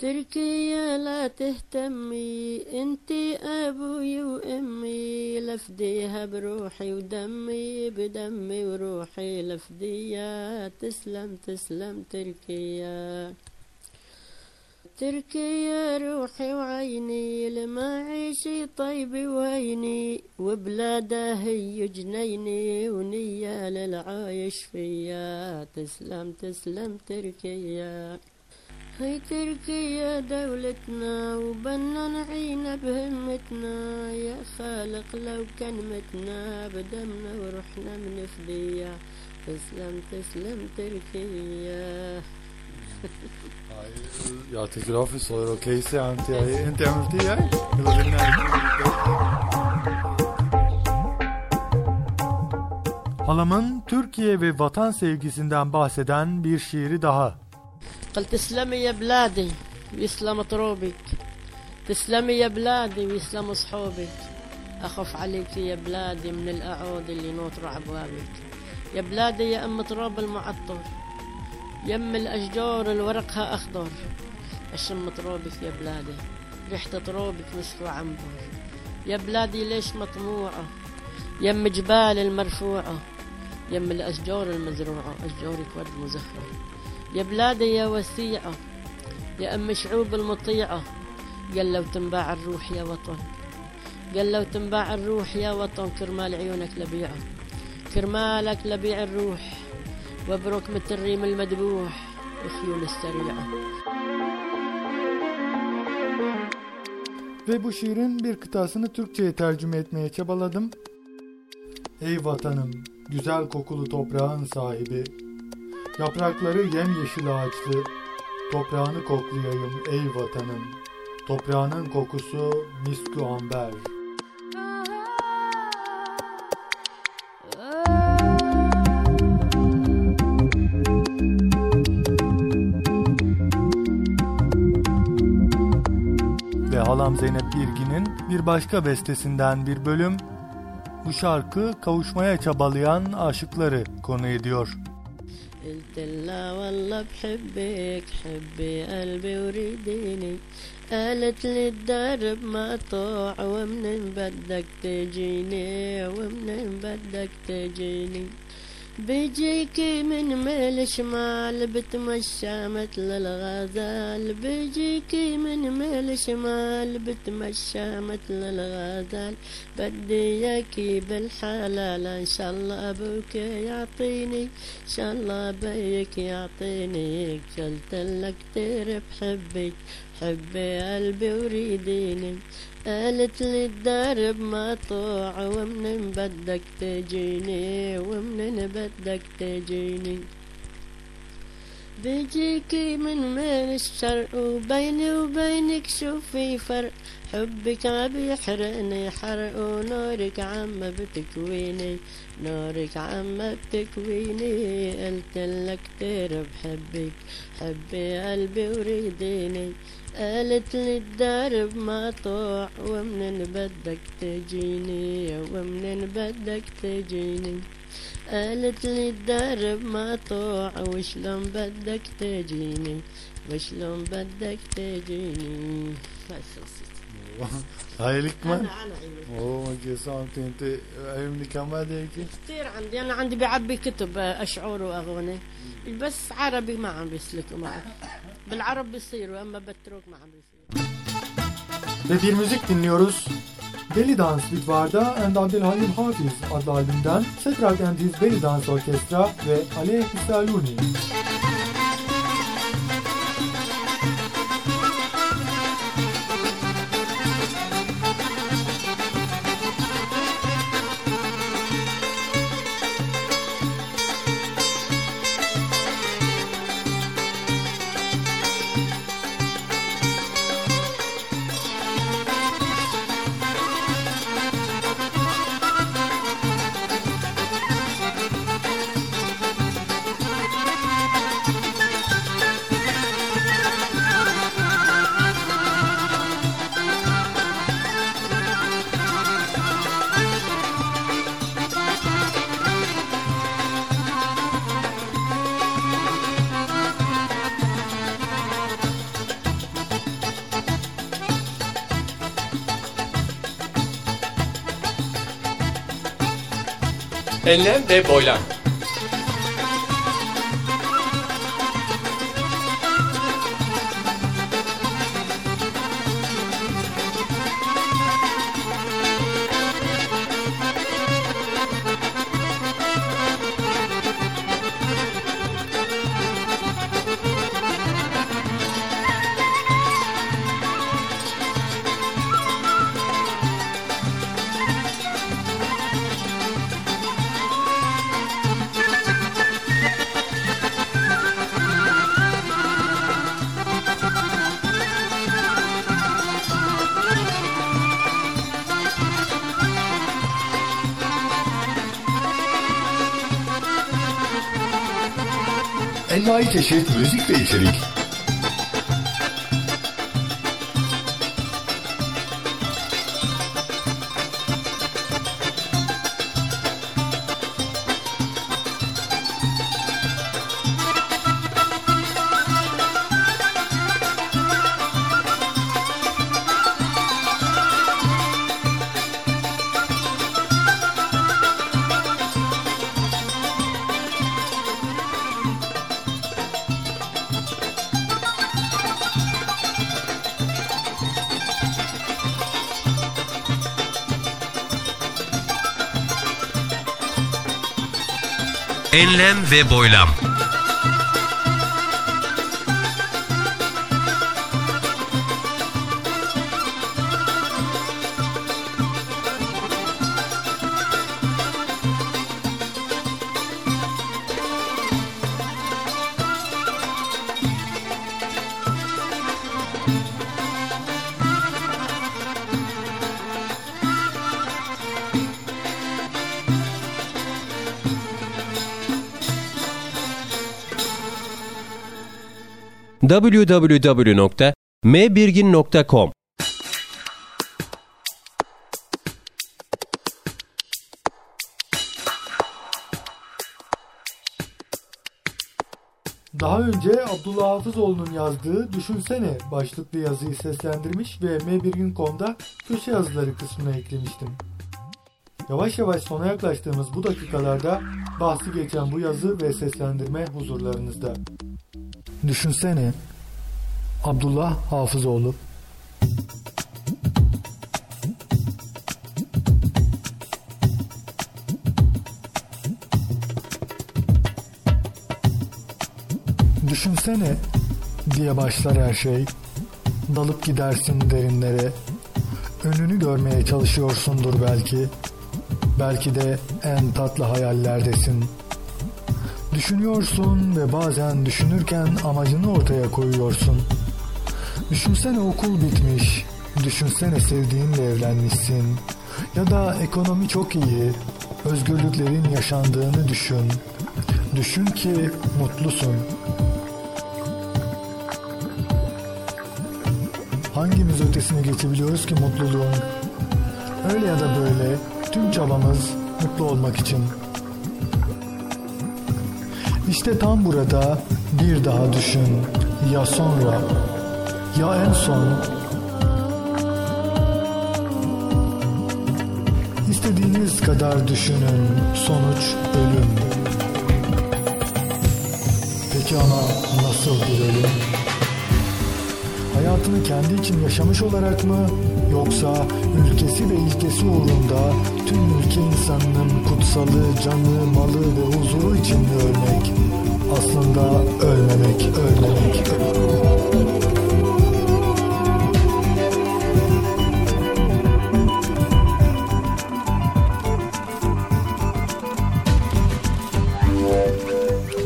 تركيا لا تهتمي انتي أبوي وامي لفديها بروحي ودمي بدمي وروحي. لفديها تسلم تسلم تركيا. تركيا روحي وعيني لما عيشي طيبي وهيني وبلادها هي جنيني ونية للعايش فيا. تسلم تسلم تركيا. هي تركيا دولتنا وبنا نعينا بهمتنا يا خالق لو كان متنا بدمنا ورحنا منفدية تسلم تسلم تركيا يعطيك العافية صغيرة كيسة انت انت عملتيها؟ Halamın Türkiye ve vatan sevgisinden bahseden bir şiiri daha. قل تسلمي يا بلادي ويسلم تروبك تسلمي يا بلادي ويسلم صحوبك. أخف عليك يا بلادي من الأعود اللي نوطر عبوابك يا بلادي يا أم تراب المعطر. يم الأشجار الورقها أخضر. أشم ترابك يا بلادي. ريحة ترابك مسك وعنبر. يا بلادي ليش مطموعة؟ يم جبال المرفوعة. يم الأشجار المزروعة. أشجارك ورد مزهر يا بلادي يا وسيعة يا أم شعوب المطيعة. قال لو تنباع الروح يا وطن قال لو تنباع الروح يا وطن كرمال عيونك لبيعة كرمالك لبيع الروح وابرك من الريم المذبوح وخيول السريعة. Ve bu şiirin bir kıtasını Türkçe'ye tercüme etmeye çabaladım. Ey vatanım, güzel kokulu toprağın sahibi, Yaprakları yemyeşil ağaçlı, toprağını koklayayım ey vatanım. Toprağının kokusu miskü amber. Ve halam Zeynep Birgin'in bir başka bestesinden bir bölüm bu şarkı kavuşmaya çabalayan aşıkları konu ediyor. قلت لا والله بحبك حبي قلبي وريديني قالت لي الدرب مقطوع ومنين بدك تجيني؟ ومنين بدك تجيني؟ بيجيكي من ميل شمال بتمشى مثل الغزال. بيجيكي من ميل شمال بتمشى مثل الغزال. بدي اياكي بالحلال إن شاء الله أبوك يعطيني إن شاء الله بيك يعطيني. قلت لك كتير بحبك حبي قلبي وريديني. قالت لي الدرب مقطوع ومنين بدك تجيني؟ ومنين بدك تجيني؟ بيجيكي من من الشرق وبيني وبينك شوفي فرق. حبك ما بيحرقني حرق ونورك عم بتكويني. نورك عم بتكويني قلت لك كتير بحبك حبي قلبي وريديني. قالت لي الدرب مقطوع ومنين بدك تجيني؟ ومنين بدك تجيني؟ قالت لي الدرب مقطوع وشلون بدك تجيني؟ وشلون بدك تجيني؟ بس خلصت Hayırlık mı? أنا أنا عيني. Oo makiyasan tente ev mükemmel değil ki. كثير عندي أنا عندي بعبي كتب أشعار وأغاني بس عربي ما عم بيسلكوا معي بالعرب بيصيروا أما بتروك ما عم بيصيروا Ve bir müzik dinliyoruz. Belly Dance Bitvar'da and Abdülhalim Hafiz adlı albümden Setrak and His Belly Dance Orkestra ve Aleyh Saluni. Enlem ve boylam. Çeşit müzik ve. Enlem ve boylam. www.mbirgin.com Daha önce Abdullah Hafızoğlu'nun yazdığı Düşünsene başlıklı yazıyı seslendirmiş ve m1gün.com'da köşe yazıları kısmına eklemiştim. Yavaş yavaş sona yaklaştığımız bu dakikalarda bahsi geçen bu yazı ve seslendirme huzurlarınızda. Düşünsene Abdullah Hafızoğlu Düşünsene diye başlar her şey. Dalıp gidersin derinlere. Önünü görmeye çalışıyorsundur belki. Belki de en tatlı hayallerdesin. Düşünüyorsun ve bazen düşünürken amacını ortaya koyuyorsun. Düşünsene okul bitmiş, düşünsene sevdiğinle evlenmişsin. Ya da ekonomi çok iyi, özgürlüklerin yaşandığını düşün. Düşün ki mutlusun. Hangimiz ötesine geçebiliyoruz ki mutluluğun? Öyle ya da böyle tüm çabamız mutlu olmak için. İşte tam burada bir daha düşün. Ya sonra? Ya en son? İstediğiniz kadar düşünün. Sonuç ölüm. Peki ama nasıl bir ölüm? Hayatını kendi için yaşamış olarak mı yoksa ülkesi ve ilkesi uğrunda tüm ülke insanının kutsalı, canı, malı ve huzuru için mi ölmek? Aslında ölmemek, ölmemek.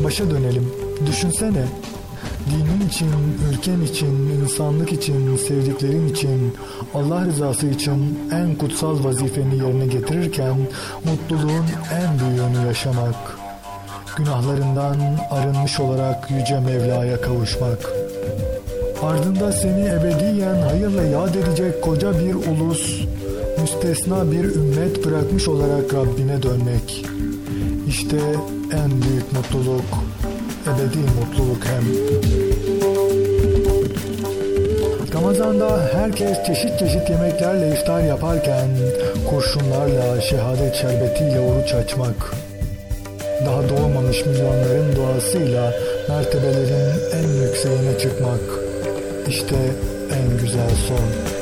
Başa dönelim. Düşünsene. İçin, ülken için, insanlık için, sevdiklerin için, Allah rızası için en kutsal vazifeni yerine getirirken mutluluğun en büyüğünü yaşamak. Günahlarından arınmış olarak Yüce Mevla'ya kavuşmak. Ardında seni ebediyen hayırla yad edecek koca bir ulus, müstesna bir ümmet bırakmış olarak Rabbine dönmek. İşte en büyük mutluluk, ebedi mutluluk hem. Ramazan'da herkes çeşit çeşit yemeklerle iftar yaparken kurşunlarla, şehadet şerbetiyle oruç açmak. Daha doğmamış milyonların duasıyla mertebelerin en yükseğine çıkmak. İşte en güzel son.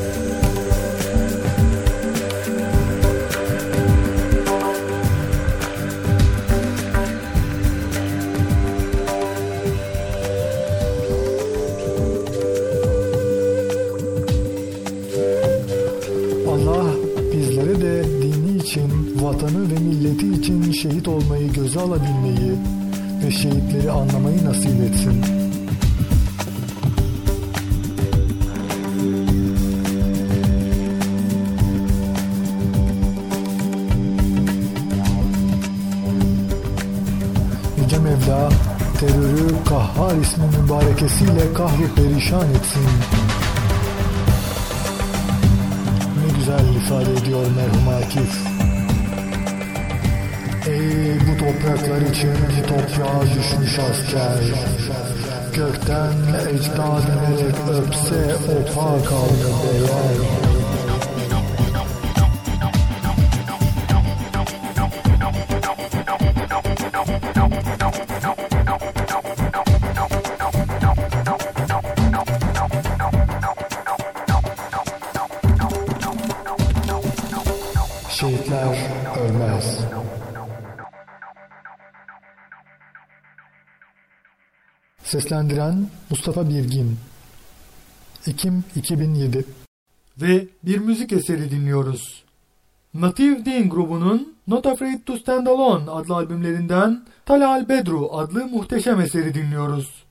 Perişan etsin. Ne güzel ifade ediyor merhum Akif. Ey bu topraklar için toprağa düşmüş asker. Gökten ecdad melek öpse opa kaldı beyler. Seslendiren Mustafa Birgin Ekim 2007 Ve bir müzik eseri dinliyoruz. Native Ding grubunun Not Afraid to Stand Alone adlı albümlerinden Talal Bedru adlı muhteşem eseri dinliyoruz.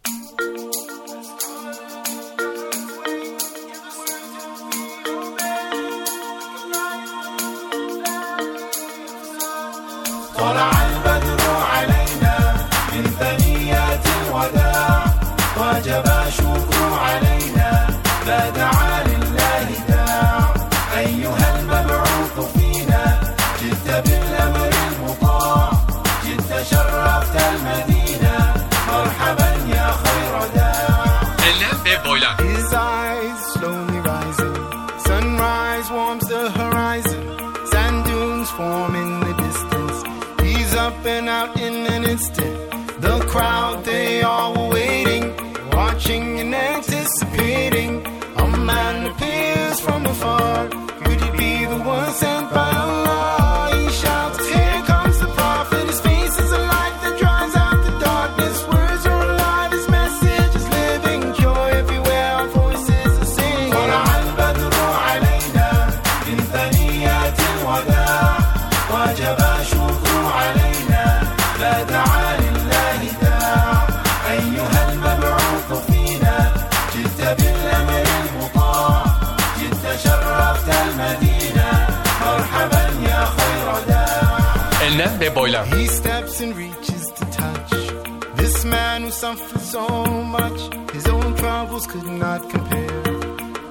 So much. His own troubles could not compare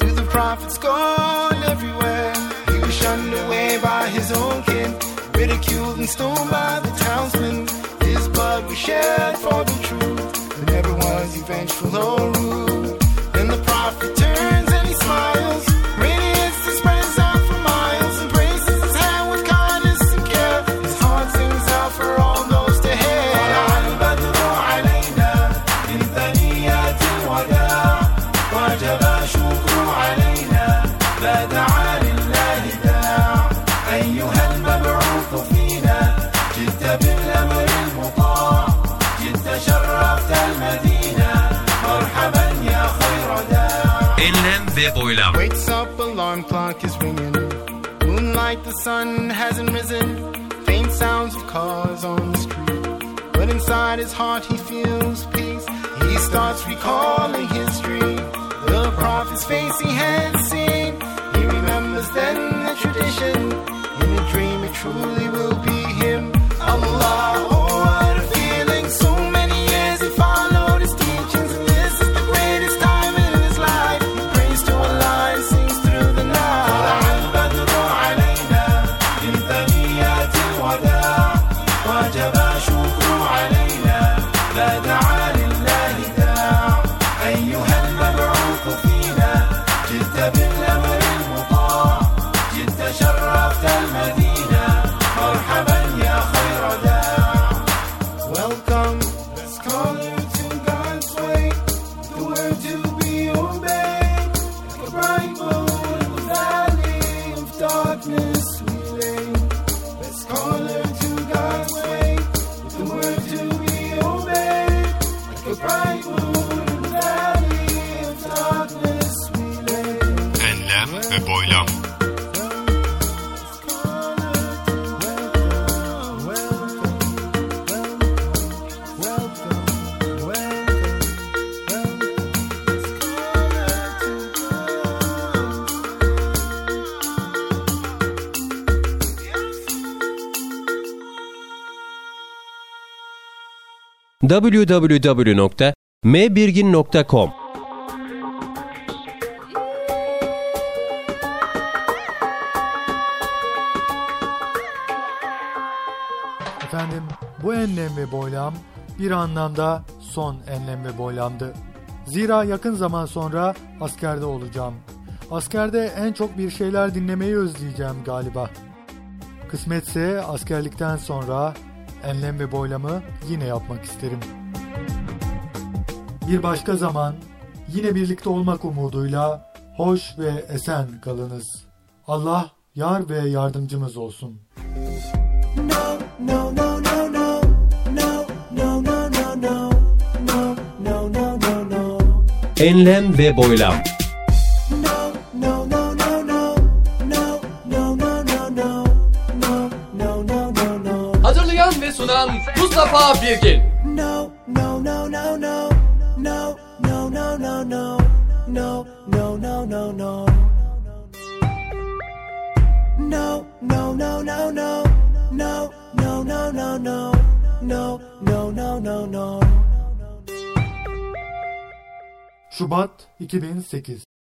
to the prophet's gone everywhere. He was shunned away by his own kin, ridiculed and stoned by the townsmen. His blood was shed for the truth, but never was he vengeful or rude. Clock is ringing. Moonlight, the sun hasn't risen. Faint sounds of cars on the street. But inside his heart, he feels peace. He starts recalling history. The prophet's face he had seen. He remembers then the tradition. In a dream, it truly will be him. Allah, www.mbirgin.com Efendim bu enlem ve boylam bir anlamda son enlem ve boylamdı. Zira yakın zaman sonra askerde olacağım. Askerde en çok bir şeyler dinlemeyi özleyeceğim galiba. Kısmetse askerlikten sonra enlem ve boylamı yine yapmak isterim. Bir başka zaman yine birlikte olmak umuduyla hoş ve esen kalınız. Allah yar ve yardımcımız olsun. Enlem ve boylam. Mustafa Birgin. No, no, no, no, no. No, no, no, no, no. No, no, no, no, no. No, no, no, no, no. No, no, no, no, no. No, no, no, no, no. Şubat 2008